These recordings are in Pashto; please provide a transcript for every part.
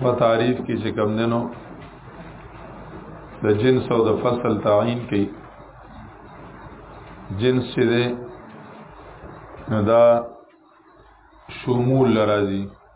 په تعریف کې چې کم دنو د جنس او د فصل تعین کې جنس چې ده نو دا شمول لرازي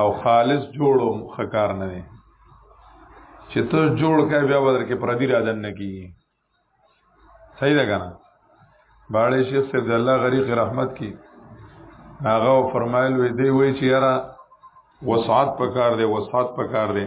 او خالص جوړو خکار نه دی چې ته جوړ کای بیا بدر کې پردي راځن نه کیږي صحیح ده کنه باړې شیخ صاحب د الله غریق رحمت کی هغه فرمایل وی دی وی چې یاره وسعت پکار دی وسعت پکار دی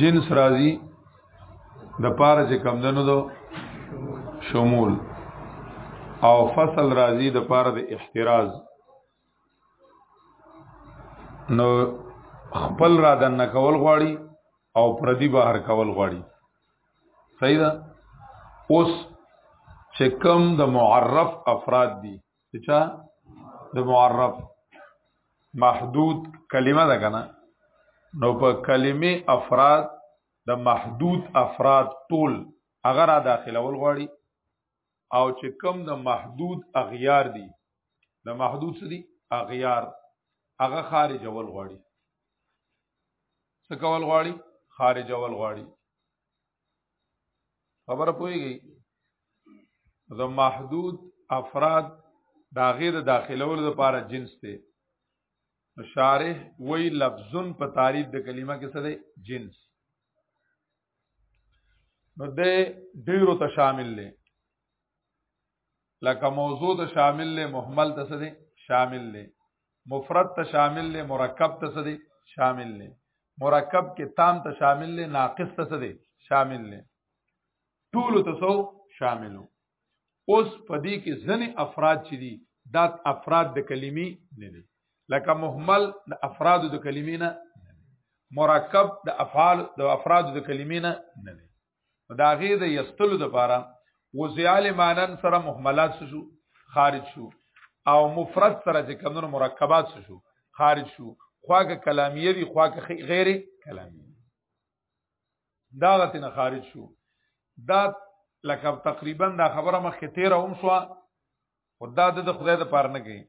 جنس راځي د پاره چې کم دنو دو شمول او فصل راځي د پاره د احتراز نو خپل را د نکول غواړي او پردي بهر کول غواړي صحیح ده اوس چې کم د معرف افراد دي چا د معرف محدود کلمه ده کنه نو په کلمه افراد د محدود افراد ټول اگر داخله ول غواړي او چې کم د محدود اغیار دي د محدود څه دي اغیار هغه خارج ول غواړي څه کول غواړي خارج ول غواړي خبره پوهیږي د محدود افراد دا غیر داخلولو لپاره جنس دی شارح وی لفظن په تعریف د کلمه کې څه دی جنس نو د ډیرو ته شامل دی لکه موضوع ته شامل دی محمل ته څه دی شامل دی مفرد ته شامل له مرکب ته سدي شامل له مرکب کې تام ته شامل له ناقص ته سدي شامل له ټول ته سو شاملو اوس پدې کې ځنې افراد چې دي دا افراد د کلمې نه دي لکه محمل د افراد د کلمې نه مرکب د افعال د افراد د کلمې نه نه دي دا غي د یستلو د پاره وزیال مانن سره محملات شو خارج شو او مفرد سره چې کمونو مرکبات شو خارج شو خواګه کلامیه وی خواګه غیر کلامیه دا غته نه خارج شو دا لکه تقریبا دا خبره مخکې تیر هم شو خدا د خدای د پاره نه کوي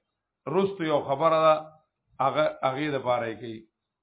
روستو یو خبره ده هغه هغه د پاره کوي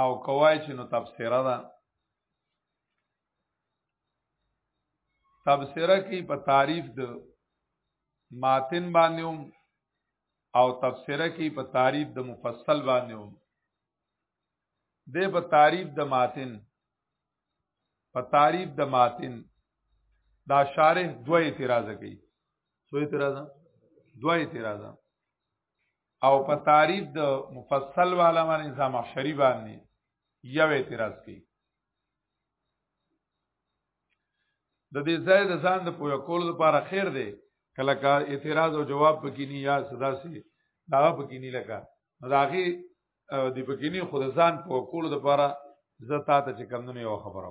او کوای چې نو تفسیره ده تفسیره کې په تعریف د ماتن باندې او تفسیره کې په تعریف د مفصل باندې هم د په تعریف د ماتن په تعریف د ماتن دا شارح دوه اعتراض کوي سو اعتراض دوه اعتراض او په تعریف د مفصل والا باندې زمخشری باندې یو اعتراض کوي د دې ځای د ځان د پوهه کولو لپاره خیر دی کله کا اعتراض او جواب پکې نه یا صدا سي دا پکې نه لګا نو دا غي د پکې نه خود ځان پوهه کولو لپاره زه تا ته چې کمونه یو خبره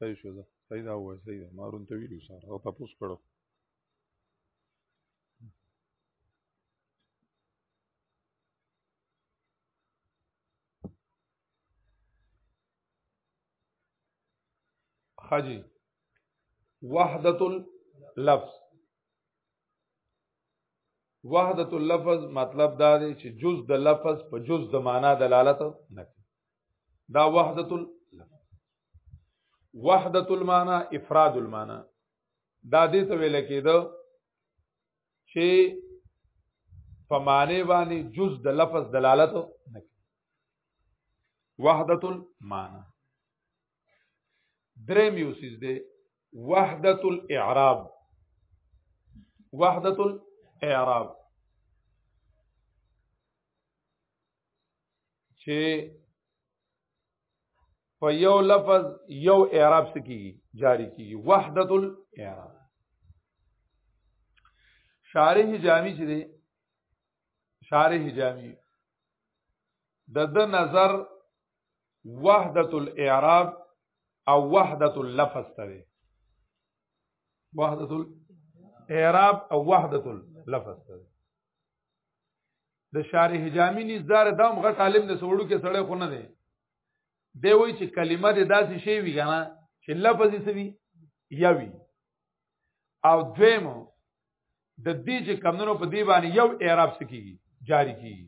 صحیح شو ده صحیح دا وای صحیح ده مارون ته ویلو سره او تاسو کړو حاجی وحدت اللفظ وحدت اللفظ مطلب دا دی چې جز د لفظ په جز د معنا دلالت نه کوي دا وحدت اللفظ وحدت المعنا افراد المعنا دا دې ته ویل کېده چې په معنی باندې جز د لفظ دلالت نه کوي وحدت المعنا درې میوسیز دی وحدت الاعراب وحدت الاعراب چې په یو لفظ یو اعراب سکی جاری کیږي وحدت الاعراب شارح جامی چې دی شارح جامی د د نظر وحدت الاعراب او وحدت اللفظ ته دی وحدت الاعراب او وحدت اللفظ ته دی د شارح جامی نزدار دام غټ عالم د سوړو کې سړی خو نه دی دی وای چې کلمه د داسې شی وی کنه چې لفظ یې سوي یوي او دویمو د دې چې کمونو په دی باندې یو اعراب سکیږي جاری کیږي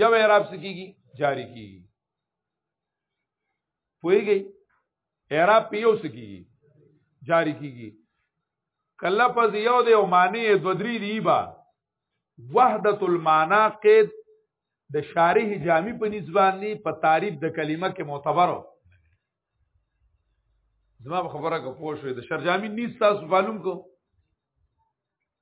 یو اعراب سکیږي جاری کیږي پوهیږي اعراب په یو سکیږي جاری کیږي کله په یو د یو معنی دو درې دی با وحدت المعنا قید د شارح جامی په نسبانه په تعریف د کلمه کې معتبرو زما خبره کو پوه شو د شرجامی نیس تاسو معلوم کو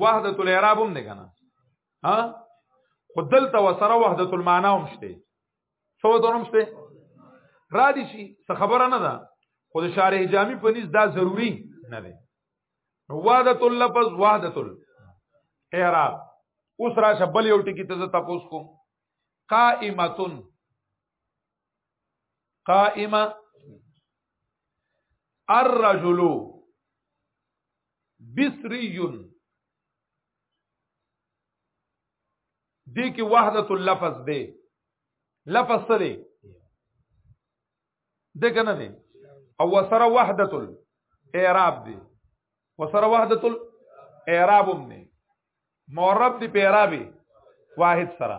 وحدت الاعراب هم نه کنه ها خدل تو سره وحدت المعنی هم شته څو دونم شته را دي شي څه خبره نه ده خو د شارح جامی په نس دا ضروری نه ده وحدت اللفظ وحدت الاعراب اوس را شبل یو ټکی ته تاسو کوم قائمتن قائمه الرجل بصري دې کې وحدت اللفظ دی لفظ څه دی دې کنه دی او وسره وحدت الاعراب دی وسره وحدت الاعراب هم دی معرب دی په اعرابي واحد سره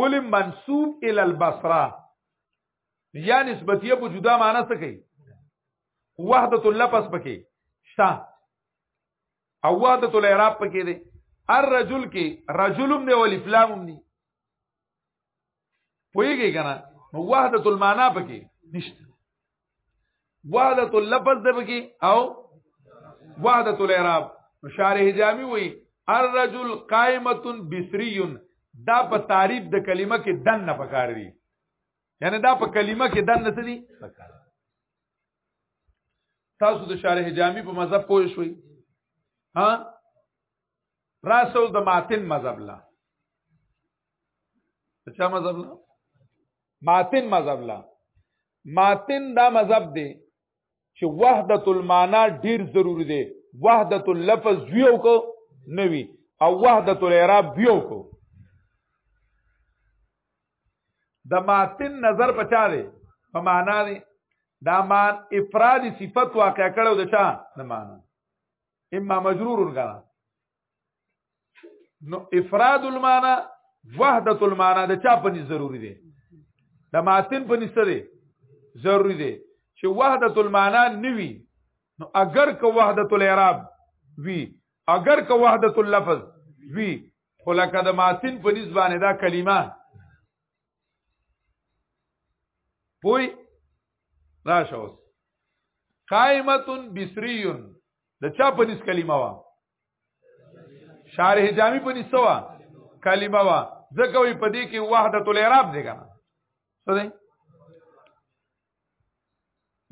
ول منسوب ال البصره یا نسبتیه په جدا معنی څه کوي وحدت اللفظ پکې شتا او وحدت الاعراب پکې دی الرجل کې رجلم دی ول افلامم دی پوېږي کنه نو وحدت المعنی پکې نشته وحدت اللفظ ده بکی او وحدت الاعراب شارح جامی وی الرجل قائمه بسری دا په تعریف د کلمه کې دن نه پکار دی یعنی دا په کلمه کې دن نه دي پکار تاسو د شارح جامی په مذهب پوه شوي ها راسو د ماتن مذهب لا چا مذهب لا ماتن مذهب لا ماتن دا مذهب دی چې وحدت المعنا ډیر ضروری دی وحدت اللفظ ویو کو نوی او وحدت الاعراب ویو کو د ماتن نظر پچا دی په معنا دی دا مان افراد صفت واقع کړو د چا د معنا اما مجرور غنا نو افراد المعنی وحدت المعنی د چا په نس ضروری دی د ماتن په نس دی ضروری دی چې وحدت المعنی نوي نو اگر که وحدت الاعراب وی اگر که وحدت اللفظ وی خو لکه د ماتن په نس باندې دا کلمه پوی راشوس قائمتن بسریون د چا په نس کلمه وا شارح جامی په نس وا کلمه وا ځکه وي په دې کې وحدت الاعراب دی کنه څه دی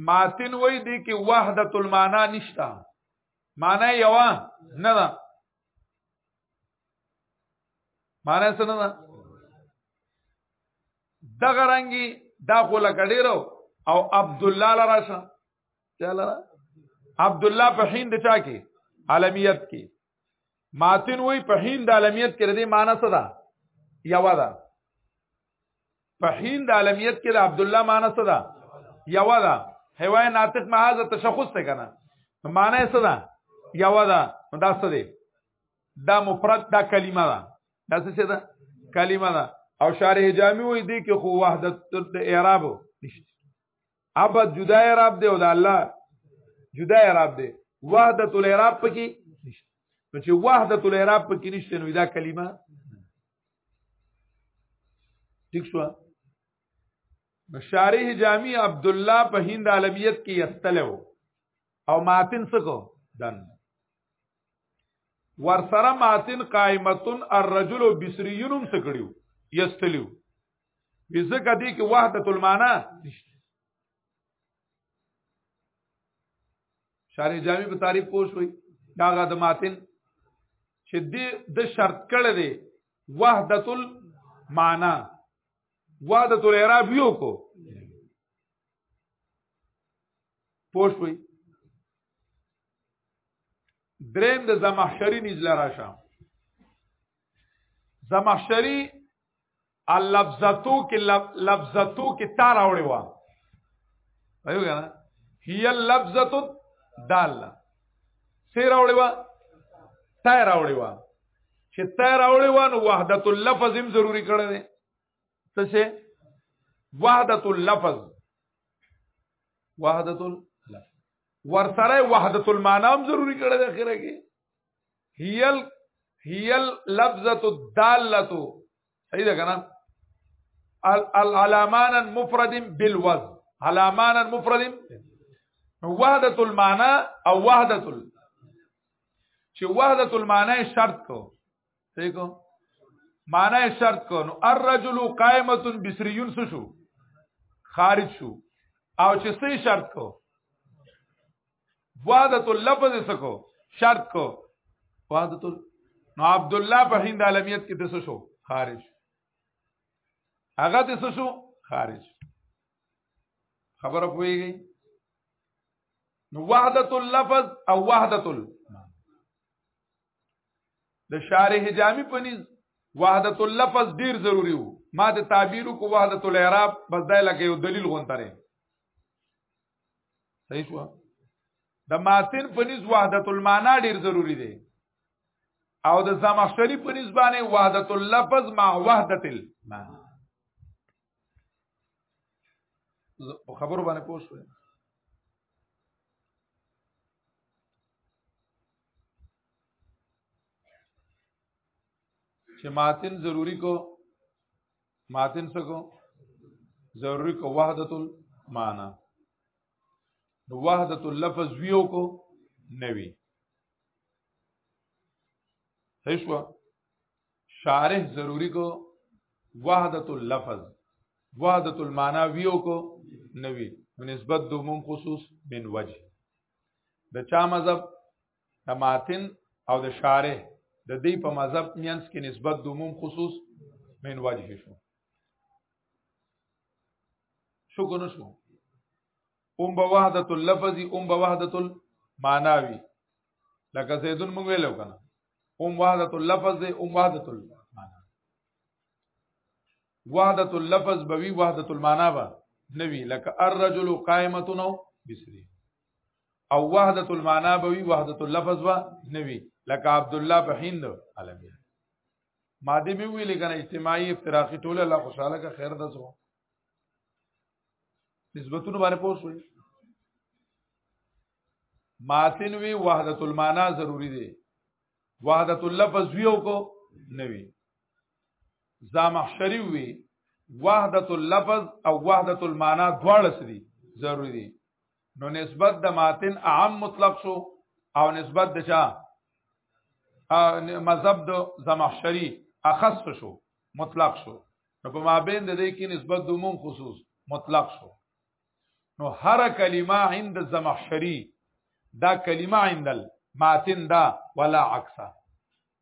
ماتن وای دی کې وحدت المعنا نشتا معنا یو نه ده معنا څه نه ده دغه رنګي دا خو لکه ډیرو او عبد الله لراشه چاله عبد الله په هند چا کې عالمیت کې ماتن وای په هند عالمیت کې ردی معنی څه ده یو ده په هند عالمیت کې عبد الله معنی څه ده یو ده هوای ناطق محاذ تشخص ته کنه معنی څه ده یو ده دا څه دی دا مفرد دا کلمه ده دا څه ده کلمه ده او شارح جامع وې دي کې خو وحدت اعراب نشته عبد جدا اعراب دی او د الله جدا اعراب دی وحدت الاعراب پکې نشته نو چې وحدت الاعراب پکې نشته نو دا کلمه ٹھیک شو شارح جامی عبد الله په هند عالمیت کې یستلو او ماتن سکو دن ورسره ماتن قائمتن الرجل بسریونم سکړیو یستلیو ځکه دې کې وحدت المعنی نشته شارع جامع په تعریف پوه شوي داغه د ماتن چې دې د شرط کړه دی وحدت المعنی وحدت الاعراب یو کو پوه شوي دریم د زمحشری نزل راشه زمخشری اللفظتو کې لفظتو کې تا راوړې و ایو کنه هي اللفظتو دال سیر راوړې و تا راوړې و چې تا راوړې و نو وحدت اللفظ هم ضروری کړی دی څه شي وحدت اللفظ وحدت اللفظ ورسره وحدت المعنی هم ضروری کړی دی اخره کې هیل هیل لفظه الداله صحیح ده کنه العلامان مفرد بالوز علامان مفرد وحدت المعنى او وحدت ال چې وحدت المعنى شرط کو صحیح کو معنی شرط کو نو الرجل قائمه بسریون شو خارج شو او چې سې شرط کو وعدت اللفظ سکو شرط کو وعدت نو عبد الله په هند عالمیت کې دسه شو خارج هغه دسه شو خارج خبره پويږي نو وحدت اللفظ او وحدت ال د شارح جامی پنیز وحدت اللفظ ډیر ضروری وو ما د تعبیرو کو وحدت الاعراب بس دای لکه یو دلیل غونتره صحیح شو د ماتن په نس وحدت المعنا ډیر ضروری دی او د زمخشری په نس باندې وحدت اللفظ مع وحدت المعنا خبرو باندې پوه شو چې ماتن ضروری کو ماتن سکو ضروری کو وحدت المعنی نو وحدت اللفظ ویو کو نوی هیشوا شارح ضروری کو وحدت اللفظ وحدت المعنی ویو کو نوی نسبت دوموم خصوص من وجه د چا مذهب د ماتن او د شارح د دې په مذهب مینس کې نسبت د عموم خصوص من وجه شو شو کنه شو اوم به وحدت اللفظ اوم به وحدت المعناوی لکه زیدون موږ ویلو کنه اوم وحدت اللفظ دی اوم وحدت المعنى وحدت اللفظ بوي وحدت المعنى به نوی لکه الرجل قائمتون بسری او وحدت المعنا به وي وحدت اللفظ به نه وي لکه عبد الله په هند عالمي ماده به وی لګنه اجتماعي افتراقي ټول الله خوشاله کا خیر ده زو نسبتونه باندې پوښوي ماتن وی وحدت المعنا ضروری دی وحدت اللفظ وی او کو نه وی زامحشری وی وحدت اللفظ او وحدت المعنا دواړه سری ضروری دي نو نسبت د ماتن عام مطلق شو او نسبت د چا مذهب د زمخشری اخص شو مطلق شو نو په مابین د دې کې نسبت د عموم خصوص مطلق شو نو هر کلمه عند زمخشری دا کلمه عند الماتن دا ولا عکسه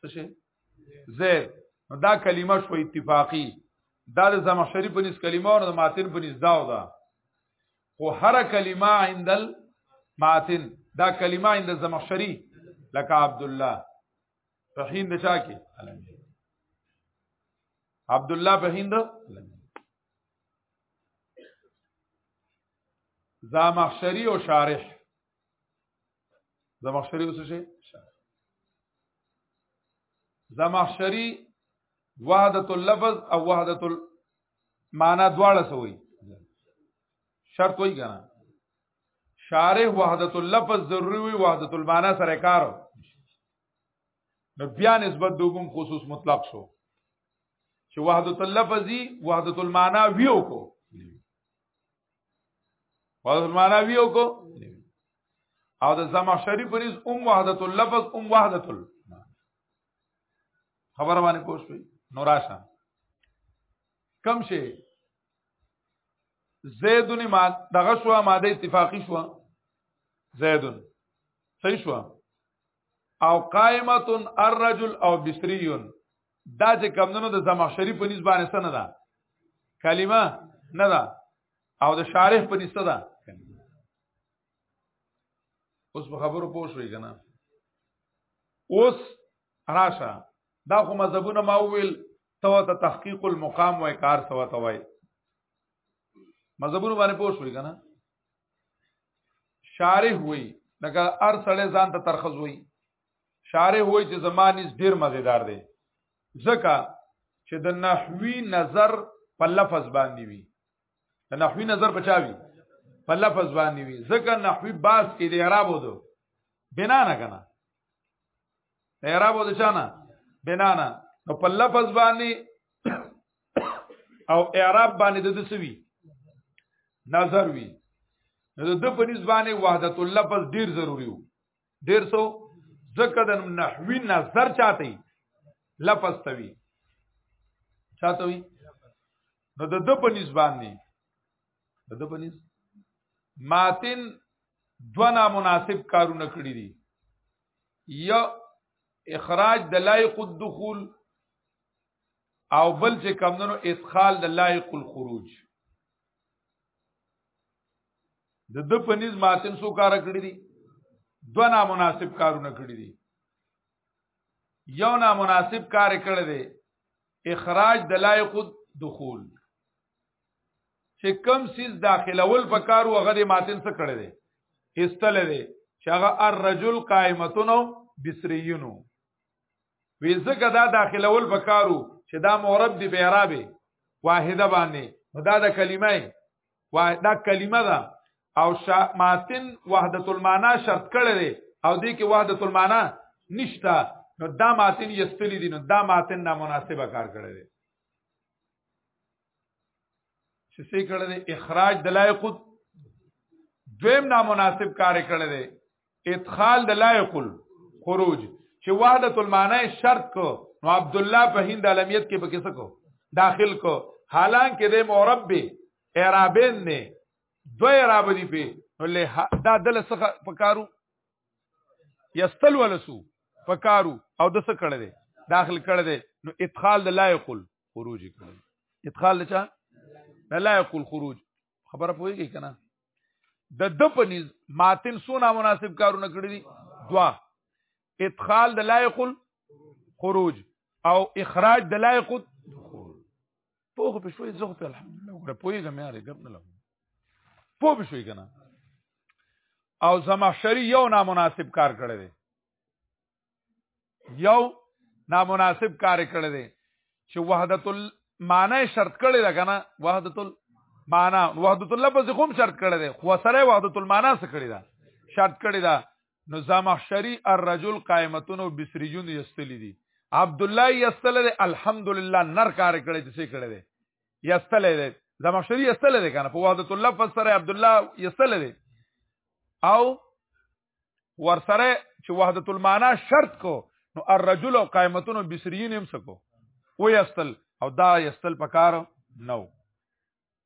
څه شي زید نو دا کلمه شو اتفاقی دا د زمخشری په نس کلمه او د ماتن په نس داو ده خو هر کلمه عندل ماتن دا کلمه عند زمخشری لکه عبد الله په هند چا کې عبد الله په هند زمخشری او شارح زمخشری وسه شي زمخشری وحدت اللفظ او وحدت المعنى دواړه سوی شرط وای کنه شارح وحدت اللفظ ضروری وی وحدت المعنى سره کار نو بیا نسبت دوم خصوص مطلق شو چې وحدت اللفظي وحدت المعنى ویو کو وحدت المعنی ویو کو او د زمخشری پریز ام وحدت اللفظ ام وحدت ال خبر باندې پوښ پی نو راشه کم شي زیدون ما دغه شو ماده اتفاقی شو زیدون صحیح شو او قائمه الرجل او بصری دا چې کمندونو د زمخشری په نسبت باندې سن ده کلمه نه ده او د شارح په نسبت ده اوس په خبرو پوه شوي کنه اوس راشه دا خو مذهبونه ما ویل تو ته تحقیق المقام وای کار سوا ته وای مذهبونه باندې پوه شوي کنه شارح وي لکه ار سړی ځان ته ترخص وي شارح وي چې زمانیز ډیر مزیدار دی ځکه چې د نحوی نظر په لفظ باندې وي د نحوی نظر په چا وي په لفظ باندې وي ځکه نحوی باس کې د اعراب ودو بنا نه کنه اعراب ودو چانه بنا نه نو په لفظ باندې او اعراب باندې د دسوي نظر وی نو د په نسبانه وحدت اللفظ ډیر ضروری وو ډیر سو ځکه د نحوی نظر چاته لفظ توی چاته وی نو د د په نسبانه د د په نس ماتن دو نامناسب کارونه کړی دي یا اخراج د لایق الدخول او بل چې کمندنو ادخال د لایق الخروج د د پنځ ماتن سو کار کړی دي دو نامناسب کارونه کړی دي یو نامناسب کار کړی دی اخراج د لایق دخول چې کم سیز داخلول په کار او غدي ماتن څه کړی دی استل دی چې هغه الرجل قائمتونو بسریونو وی زګه دا داخلول پکارو چې دا مورب دی په عربه واحده باندې دا د کلمه وا دا کلمه ده او شا ماتن وحدت المعنا شرط کړی دی او دې کې وحدت المعنا نشتا نو دا ماتن یستلی دي نو دا ماتن نامناسبه کار کړی دی چې څه کړل دي اخراج د لایق دویم نامناسب کار کړل دي ادخال د لایق خروج چې وحدت المعنی شرط کو نو عبد الله په هند علمیت کې به کیسه کو داخل کو حالانکه د مورب به اعرابین نه دوه اعراب دي په نو له دا دل څخه پکارو یستل ولسو پکارو او د څه کړل دي داخل کړل دي نو ادخال د لایق خروج کړل ادخال لچا لا یقول خروج خبره پوهیږي کنه د د پنیز ماتن سونا مناسب کارونه کړی دي دوا ادخال د لا یقول خروج او اخراج د لا یقول پوه په شوي زه په الحمدلله ګره پوهیږم یاره ګپ نه لګم پوه په شوي کنه او زمخشری یو نامناسب کار کړی دی یو نامناسب کار کړی دی چې وحدت المعنی شرط کړی دا کنه وحدت المعنی وحدت اللفظ کوم شرط کړی دی خو سره وحدت المعنی څه کړی دا شرط کړی دا نو زمخشری الرجل قائمتون او بسریجون یستلی دی عبد الله یستل دی الحمدلله نر کار کړی چې څه کړی دی یستل دی زمخشری یستل دی کنه په وحدت اللفظ سره عبد الله یستل دی او ورسره چې وحدت المعنا شرط کو نو الرجل او قائمتون بسرین هم سکو و یستل او دا یستل پکار نو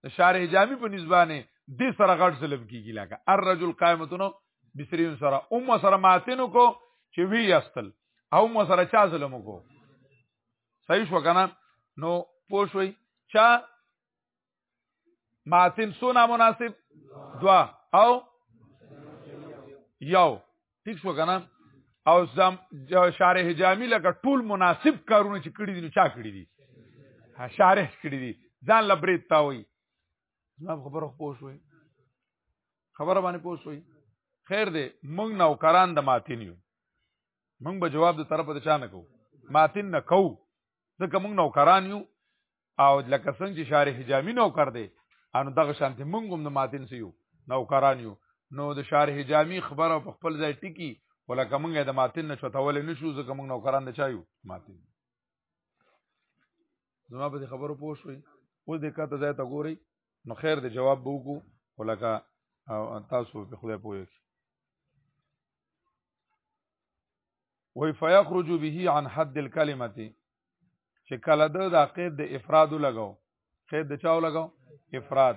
د شارح جامی په نسبانه د سره غړ سلب کیږي لکه الرجل قائمتون بسرین سره ام سره ماتینو کو چې وی یستل او ام سره چا ظلم کو صحیح شو کنه نو پوښوي چا ماتن سو نامناسب دوا او یو ٹھیک شو کنه او زم شارح جامی لکه ټول مناسب کارونه چې کړی دي نو چا کړی دي شارح کړی دي ځان لبرید تا وای زما خبره خو شوې خبره باندې پوه شوې خیر دی مونږ نوکران د ماتین یو مونږ به جواب د طرف د چا نه کو ماتین نه کو ځکه مونږ نوکران یو او لکه څنګه چې شارح جامی نو کړ دې انو دغه شانت مونږ هم د ماتین سیو نوکران یو نو د شارح جامی خبره په خپل ځای ټکی ولکه مونږه د ماتین نه چتول نه شو ځکه مونږ نوکران نه چایو ماتین زما په خبرو پوه شوي اوس د کاته ځای ته ګوري نو خیر د جواب به وکړو ولکه تاسو په خله پوه کی وی فیخرج به عن حد الكلمه چې کله د دا قید د افراد لګاو قید د چاو لګاو افراد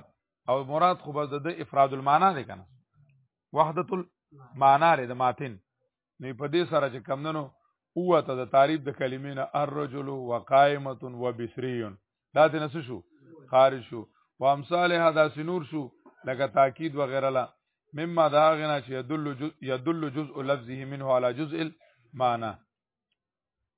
او مراد خو بس د افراد المعنا دی کنه وحدت المعنا لري د ماتن نو په دې سره چې کمندنو قوته د تعریف د کلمې نه الرجل وقائمه وبسريون دا د نس شو خارج شو وامثال هدا سنور شو لکه تاکید وغیرہ لا مما دا غنا چې يدل جزء يدل جزء لفظه منه على جزء المعنى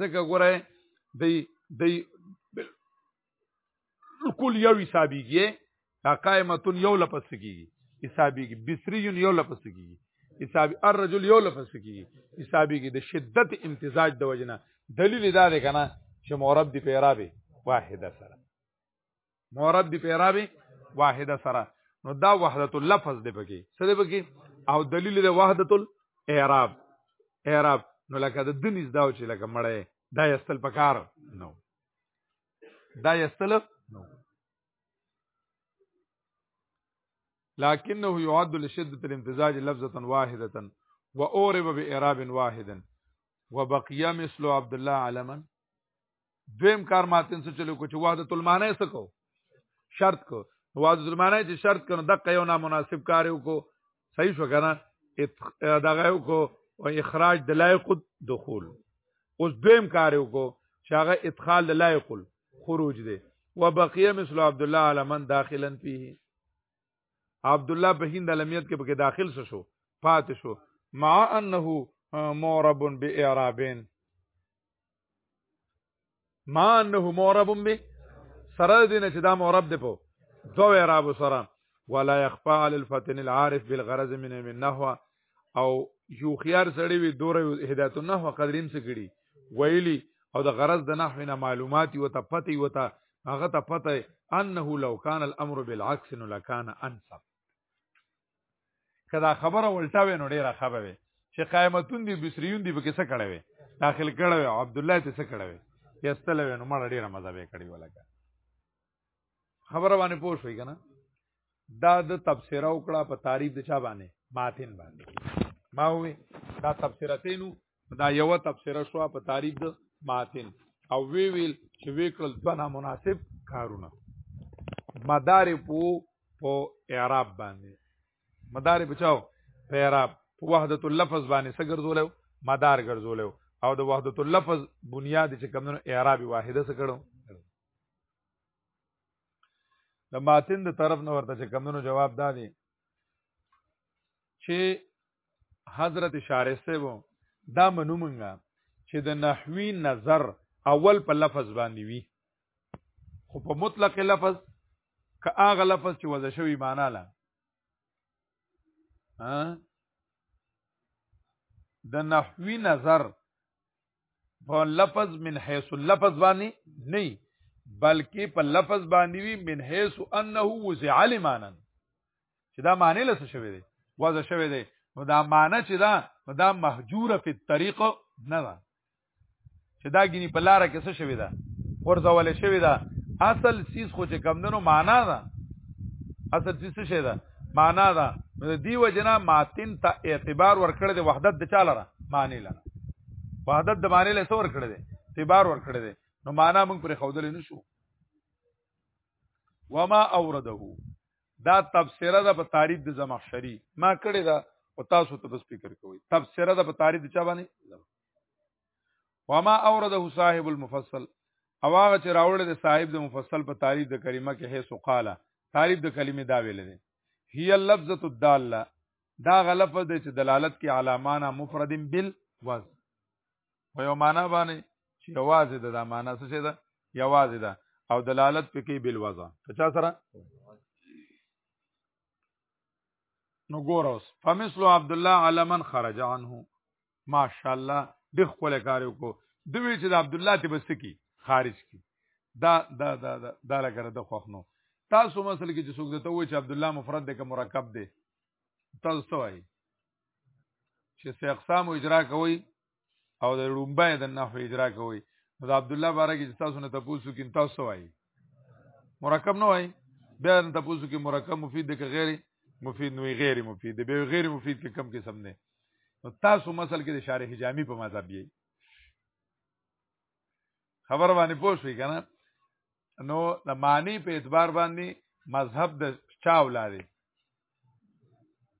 ځکه ګوره دی دی بالکل یو حسابيږي دا قائمتون یو لپس کیږي حسابيږي بصریون یو لپس کیږي حساب الرجل یو لپس کیږي حسابيږي د شدت امتزاج د وجنه دلیل دا دی کنه چې مورب دی پیرابه واحده سره مورد دی پیرابه واحده سره نو دا وحدت اللفظ دی پکې څه دی پکې او دلیل دی وحدت الاعراب اعراب نو لکه د دنیز داو چې لکه مړې دا یستل پکار نو دا یستل نو لكنه يعد لشدة الامتزاج لفظة واحدة وأورب بإعراب واحد وبقي مثل عبد الله علما دویم کار ماتن څه چلو کو چې وحدت المانه څه کو شرط کو وحدت المانه چې شرط کنه دغه یو نامناسب کار یو کو صحیح شو کنه دغه یو کو او اخراج د لایق دخول اوس دویم کار یو کو چې هغه ادخال د لایق خروج دی وبقيه مثل عبد الله على من داخلا فيه عبد الله په هند علمیت کې پکې داخل شو پات شو مع انه مورب باعرابین مع انه مورب به سره دینه چې دا مورب دی په دوه اعراب سره ولا يخفى على الفتن العارف بالغرض من من نحو او یو خيار سړی وي دوره هدایت نه هو قدریم څه کړي ویلی او د غرض د نحو نه معلومات او ته پته او ته هغه ته پته انه لو کان الامر بالعکس نو لکان انسب کدا خبره ولټا وینو ډیره خبره وي چې قائمتون دی بصریون دی به کیسه کړه وي داخل کړه وي عبد الله ته څه کړه وي یستل وینو مړ ډیره مزه به کړی ولګه خبره باندې پوه شوي که نه دا د تبصره وکړه په تعریف د چا باندې ماتن باندې ما وې دا تبصره تینو دا یو تبصره شو په تعریف د ماتن او وی ویل چې وکړل دوه نامناسب کارونه مدار په په اعراب باندې مدار بچاو په اعراب په وحدت اللفظ باندې څه ګرځول مدار ګرځول او د وحدت اللفظ بنیاد چې کمنو اعراب واحده څه کړو د ماتن د طرف نه ورته چې کمونو جواب دادې چې حضرت شارسته وو دا منو مونږه چې د نحوی نظر اول په لفظ باندې وي خو په مطلق لفظ که هغه لفظ چې وځ شوی معنا لا د نحوی نظر په لفظ من حيث اللفظ باندې نه بلکې په لفظ باندې وی من حيث انه وزع لمانا چې دا معنی لس شوی دی وځه شوی دی نو دا معنی چې دا دا محجور فی الطريق نه ده چې دا غني په لار کې څه شوی ده ورځول شوی ده اصل سیس خو چې کمندونو معنا ده اصل سیس څه شوی ده معنا دا نو دی وجنا ماتن ته اعتبار ورکړی دی وحدت د چاله را معنی لره وحدت د معنی له څور کړی دی اعتبار ورکړی دی نو معنا موږ پر خودل نه شو وما اورده دا تفسیره ده په تعریف د زمخشری ما کړی دا او تاسو ته بس فکر کوئ تفسیره ده په تعریف د چا باندې وما اورده صاحب المفصل او هغه چې راوړل د صاحب د مفصل په تعریف د کلمه کې هي سقاله تعریف د کلمې دا ویل دي هي اللفظه الداله دا غلف د چې دلالت کې علامانه مفرد بال وز په یو معنا باندې چې یوازې د دا معنا څه شه ده یوازې ده او دلالت پکې بال وز په چا سره نو ګوروس فمثل عبد الله علمن خرج عنه ماشاءالله د خپل کار کو دوی چې د عبد الله ته بس کی خارج کی دا دا دا دا, دا لګره د خوښنو تاسو مثلا کې چې څوک دته وای چې عبد الله مفرد دی که مرکب دی تاسو څه وای چې سه اقسام اجرا کوي او د رومبه د نحو اجرا کوي نو د عبد الله بارک چې تاسو نه تاسو کې تاسو وای مرکب نه وای بیا تاسو کې مرکب مفید دی که غیر مفید نوې غیر مفید دی به غیر مفید کې کم قسم نه نو تاسو مسل کې د شارح جامی په مذهب یې خبر باندې پوه شئ کنه نو د معنی په اعتبار باندې مذهب د چا اولاد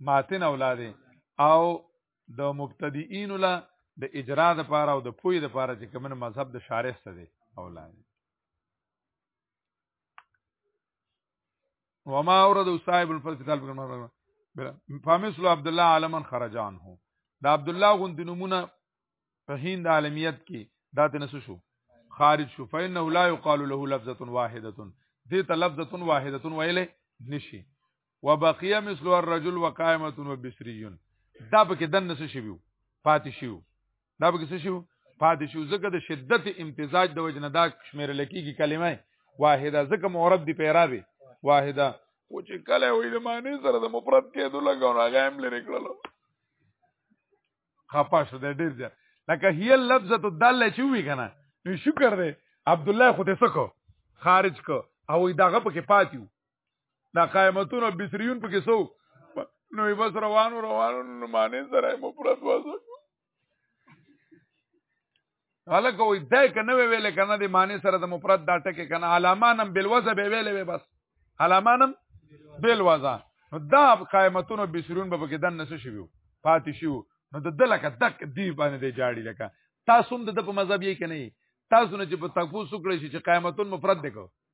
ماتن اولاد او د مبتدیین له د اجرا د پاره او د پوی د پاره چې کومه مذهب د شارح څه دی اولاد وما اورد صاحب الفصل قال بكم فمثل عبد الله علمن خرج عنه دا عبد الله غوند نمونه په هند عالمیت کې دا تنس شو خارج شو فإنه لا يقال له لفظه واحده دې ته لفظه واحده ویلې نشي وبقيه مثل الرجل وقائمه وبسري دا پکې دنه څه شیو پاتې شیو دا پکې څه شیو پاتې شیو زګه د شدت امتزاج د وجنه دا شمیر لکېږي کلمه واحده زګه مورب دی پیرابه واحده او چې کله وې د معنی سره د مفرد کېدو لګاو نه غیم لري کړلو خپاش د ډیر ځه لکه هي لفظه د دل چې وی کنه نو شکر دی عبد الله خو ته سکو خارج کو او دغه پکې پاتیو دا قائمتون بصریون پکې سو نو یې بس روانو روانو نو معنی سره مو پرد واسو هله کوي دا کنه ویل کنه د معنی سره د مفرد دا ټکه کنه علامانم بالوزه به ویل وی بس علامانم بالوزه نو دا قائمتون بسرون به کې دن نس شویو پاتې شو نو د دلکه دک دی باندې دی جاړي لکه تاسو هم د په مذهب یې کنه تاسو نه چې په تاسو کړی شي چې قائمتون مفرد دکو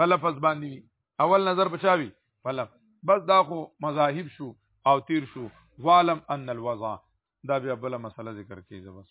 په لفظ باندې وي اول نظر بچاوي په لفظ بس دا خو مذاهب شو او تیر شو والم ان الوضع دا بیا بل مسله ذکر کیږي بس